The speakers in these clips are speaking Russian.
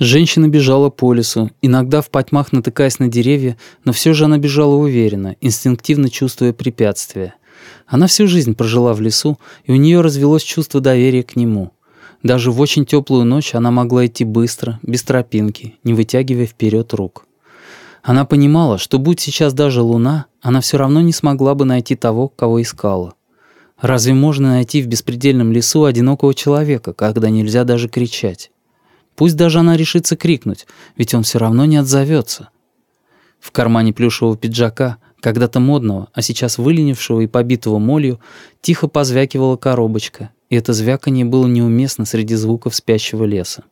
Женщина бежала по лесу, иногда в потьмах натыкаясь на деревья, но все же она бежала уверенно, инстинктивно чувствуя препятствия. Она всю жизнь прожила в лесу, и у нее развелось чувство доверия к нему. Даже в очень теплую ночь она могла идти быстро, без тропинки, не вытягивая вперед рук. Она понимала, что будь сейчас даже луна, она все равно не смогла бы найти того, кого искала. Разве можно найти в беспредельном лесу одинокого человека, когда нельзя даже кричать? Пусть даже она решится крикнуть, ведь он все равно не отзовется. В кармане плюшевого пиджака, когда-то модного, а сейчас выленившего и побитого молью, тихо позвякивала коробочка, и это звяканье было неуместно среди звуков спящего леса.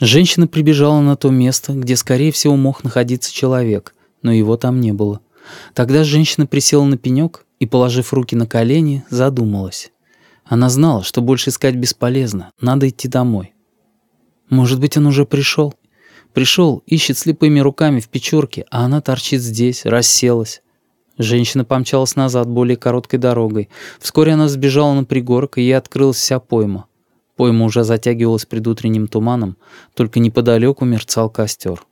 Женщина прибежала на то место, где, скорее всего, мог находиться человек, но его там не было. Тогда женщина присела на пенек и, положив руки на колени, задумалась. Она знала, что больше искать бесполезно, надо идти домой. Может быть, он уже пришел? Пришел, ищет слепыми руками в печурке, а она торчит здесь, расселась. Женщина помчалась назад более короткой дорогой. Вскоре она сбежала на пригорок, и ей открылась вся пойма. Пойма уже затягивалась предутренним туманом, только неподалеку мерцал костер.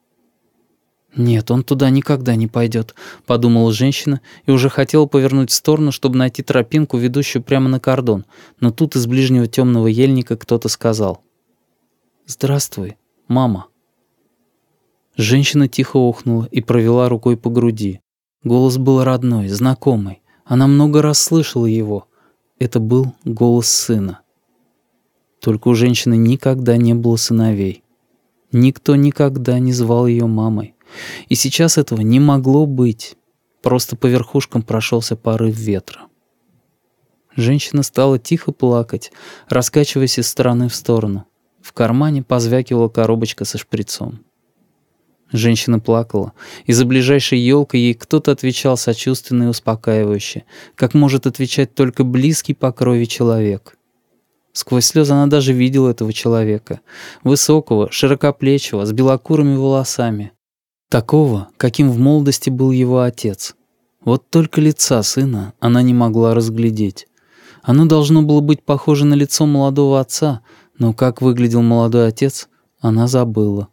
«Нет, он туда никогда не пойдет», — подумала женщина и уже хотела повернуть в сторону, чтобы найти тропинку, ведущую прямо на кордон, но тут из ближнего темного ельника кто-то сказал — «Здравствуй, мама». Женщина тихо охнула и провела рукой по груди. Голос был родной, знакомый. Она много раз слышала его. Это был голос сына. Только у женщины никогда не было сыновей. Никто никогда не звал ее мамой. И сейчас этого не могло быть. Просто по верхушкам прошелся порыв ветра. Женщина стала тихо плакать, раскачиваясь из стороны в сторону. В кармане позвякивала коробочка со шприцом. Женщина плакала, и за ближайшей елкой ей кто-то отвечал сочувственно и успокаивающе, как может отвечать только близкий по крови человек. Сквозь слезы она даже видела этого человека. Высокого, широкоплечего, с белокурыми волосами. Такого, каким в молодости был его отец. Вот только лица сына она не могла разглядеть. Оно должно было быть похоже на лицо молодого отца, но как выглядел молодой отец, она забыла.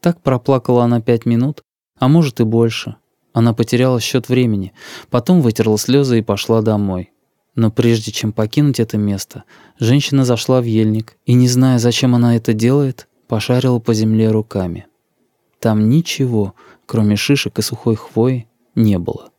Так проплакала она пять минут, а может и больше. Она потеряла счет времени, потом вытерла слезы и пошла домой. Но прежде чем покинуть это место, женщина зашла в ельник и, не зная, зачем она это делает, пошарила по земле руками. Там ничего, кроме шишек и сухой хвои, не было.